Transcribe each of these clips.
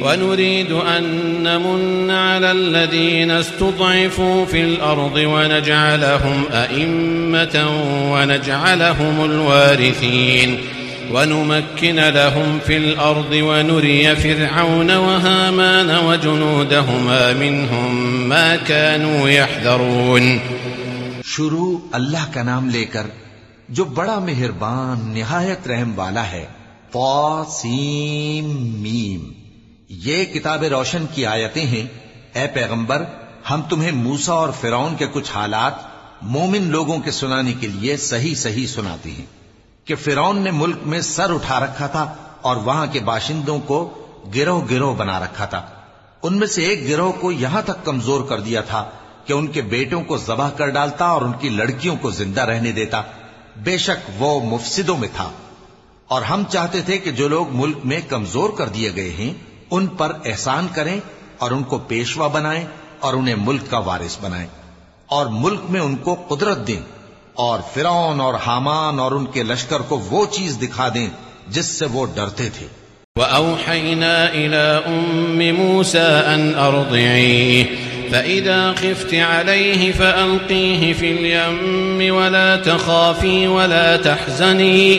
ونريد أن نمن على الذين استضعفوا في الأرض ونجعلهم أئمة ونجعلهم الوارثين ونمكن لهم في الأرض ونري فرعون وهامان وجنودهما منهم ما كانوا يحذرون شروع اللہ کا نام لے کر جو بڑا مہربان، نہایت رحم والا ہے سیم میم۔ یہ کتاب روشن کی آیتیں ہیں، اے پیغمبر، ہم تمہیں موسا اور فرعون کے کچھ حالات مومن لوگوں کے سنانے کے لیے صحیح صحیح سناتے ہیں، کہ فرعون نے ملک میں سر اٹھا رکھا تھا اور وہاں کے باشندوں کو گروہ گروہ بنا رکھا تھا۔ ان میں سے ایک گروہ کو یہاں تک کمزور کر دیا تھا کہ ان کے بیٹوں کو ذبح کر ڈالتا اور ان کی لڑکیوں کو زندہ رہنے دیتا۔ بے شک وہ مفسدوں میں تھا۔ اور ہم چاہتے تھے کہ جو لوگ ملک میں کمزور کر دیے گئے ہیں ان پر احسان کریں اور ان کو پیشوا بنائیں اور انہیں ملک کا وارث بنائیں اور ملک میں ان کو قدرت دیں اور فرعون اور حامان اور ان کے لشکر کو وہ چیز دکھا دیں جس سے وہ ڈرتے تھے۔ وأوحينا إلى أم موسى أن أرضعيه، فإذا خفت عليه فألقيه في اليم ولا تخافي ولا تحزني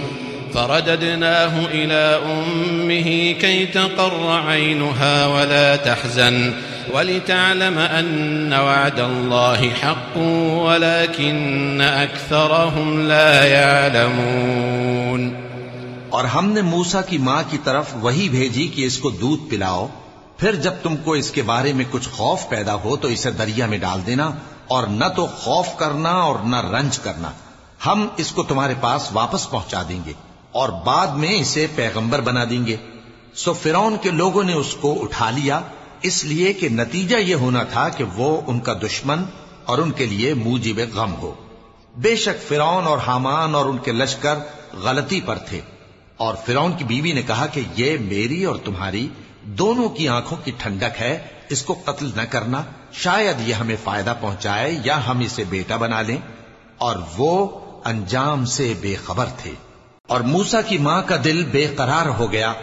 فرددناه إلى أمه كي تقر عينها ولا تحزن ولتعلم أن وعد الله حق ولكن أكثرهم لا يعلمون اور ہم نے موسا کی ماں کی طرف وہی بھیجی کہ اس کو دودھ پلاؤ۔ پھر جب تم کو اس کے بارے میں کچھ خوف پیدا ہو تو اسے دریا میں ڈال دینا اور نہ تو خوف کرنا اور نہ رنج کرنا۔ ہم اس کو تمہارے پاس واپس پہنچا دیں گے۔ اور بعد میں اسے پیغمبر بنا دیں گے۔ سو فرون کے لوگوں نے اس کو اٹھا لیا۔ اس لیے کہ نتیجہ یہ ہونا تھا کہ وہ ان کا دشمن اور ان کے لیے موجب غم ہو۔ بے شک فرون اور حامان اور ان کے لشکر غلطی پر تھے۔ اور فرون کی بیوی نے کہا کہ یہ میری اور تمہاری دونوں کی آنکھوں کی ٹھنڈک ہے۔ اس کو قتل نہ کرنا۔ شاید یہ ہمیں فائدہ پہنچائے یا ہم اسے بیٹا بنا لیں۔ اور وہ انجام سے بے خبر تھے۔ اور موسا کی ماں کا دل بے قرار ہو گیا۔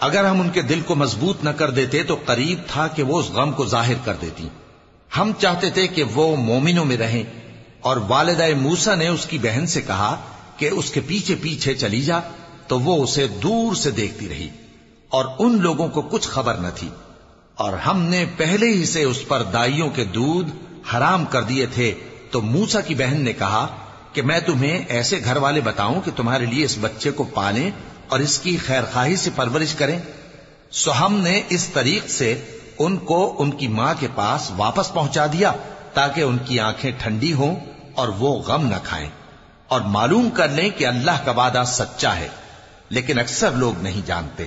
اگر ہم ان کے دل کو مضبوط نہ کر دیتے تو قریب تھا کہ وہ اس غم کو ظاہر کر دیتی۔ ہم چاہتے تھے کہ وہ مومنوں میں رہیں۔ اور والدہ موسا نے اس کی بہن سے کہا کہ اس کے پیچھے پیچھے چلی جا تو وہ اسے دور سے دیکھتی رہی۔ اور ان لوگوں کو کچھ خبر نہ تھی۔ اور ہم نے پہلے ہی سے اس پر دائیوں کے دودھ حرام کر دیے تھے تو موسا کی بہن نے کہا کہ میں تمہیں ایسے گھر والے بتاؤں کہ تمہارے لیے اس بچے کو پالیں اور اس کی خیر خواہی سے پرورش کریں۔ سو ہم نے اس طریق سے ان کو ان کی ماں کے پاس واپس پہنچا دیا تاکہ ان کی آنکھیں ٹھنڈی ہوں اور وہ غم نہ کھائیں۔ اور معلوم کر لیں کہ اللہ کا وعدہ سچا ہے، لیکن اکثر لوگ نہیں جانتے۔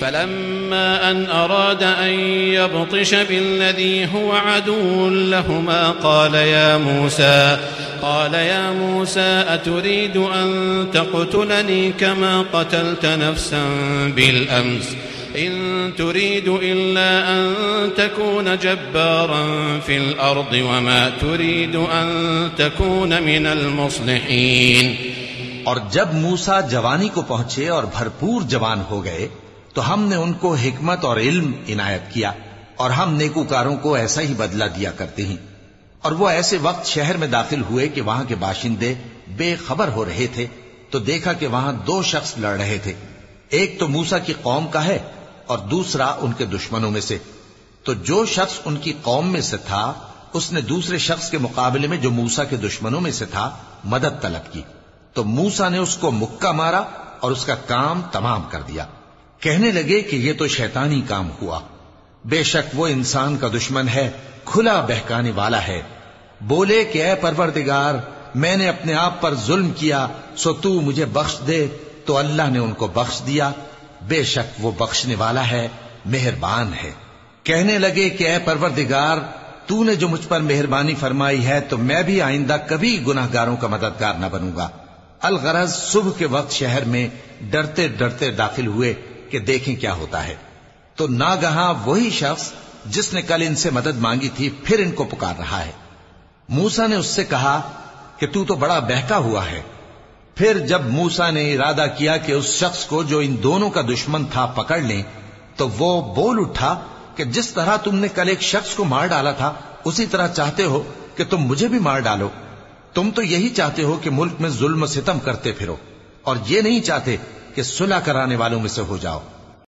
فلما أن أراد أن يبطش بالذي هو عدو لهما قال يا موسى، قال يا موسى، أتريد أن تقتلني كما قتلت نفسا بالأمس؟ إن تريد إلا أن تكون جبارا في الأرض وما تريد أن تكون من المصلحين. اور جب موسا جوانی کو پہنچے اور بھرپور جوان ہو گئے تو ہم نے ان کو حکمت اور علم عنایت کیا اور ہم نیکوکاروں کو ایسا ہی بدلہ دیا کرتے ہیں۔ اور وہ ایسے وقت شہر میں داخل ہوئے کہ وہاں کے باشندے بے خبر ہو رہے تھے تو دیکھا کہ وہاں دو شخص لڑ رہے تھے۔ ایک تو موسا کی قوم کا ہے اور دوسرا ان کے دشمنوں میں سے۔ تو جو شخص ان کی قوم میں سے تھا، اس نے دوسرے شخص کے مقابلے میں جو موسا کے دشمنوں میں سے تھا، مدد طلب کی۔ تو موسا نے اس کو مکہ مارا اور اس کا کام تمام کر دیا۔ کہنے لگے کہ یہ تو شیطانی کام ہوا۔ بے شک وہ انسان کا دشمن ہے، کھلا بہکانے والا ہے۔ بولے کہ اے پروردگار، میں نے اپنے آپ پر ظلم کیا، سو تو مجھے بخش دے۔ تو اللہ نے ان کو بخش دیا۔ بے شک وہ بخشنے والا ہے، مہربان ہے۔ کہنے لگے کہ اے پروردگار، تو نے جو مجھ پر مہربانی فرمائی ہے، تو میں بھی آئندہ کبھی گناہ گاروں کا مددگار نہ بنوں گا۔ الغرض صبح کے وقت شہر میں ڈرتے ڈرتے داخل ہوئے۔ کہ دیکھیں کیا ہوتا ہے۔ تو ناگہاں وہی شخص جس نے کل ان سے مدد مانگی تھی، پھر ان کو پکار رہا ہے۔ موسا نے اس سے کہا کہ تو تو بڑا بہکا ہوا ہے۔ پھر جب موسا نے ارادہ کیا کہ اس شخص کو جو ان دونوں کا دشمن تھا پکڑ لیں، تو وہ بول اٹھا کہ جس طرح تم نے کل ایک شخص کو مار ڈالا تھا، اسی طرح چاہتے ہو کہ تم مجھے بھی مار ڈالو۔ تم تو یہی چاہتے ہو کہ ملک میں ظلم و ستم کرتے پھرو۔ اور یہ نہیں چاہتے کہ صلح کرانے والوں میں سے ہو جاؤ۔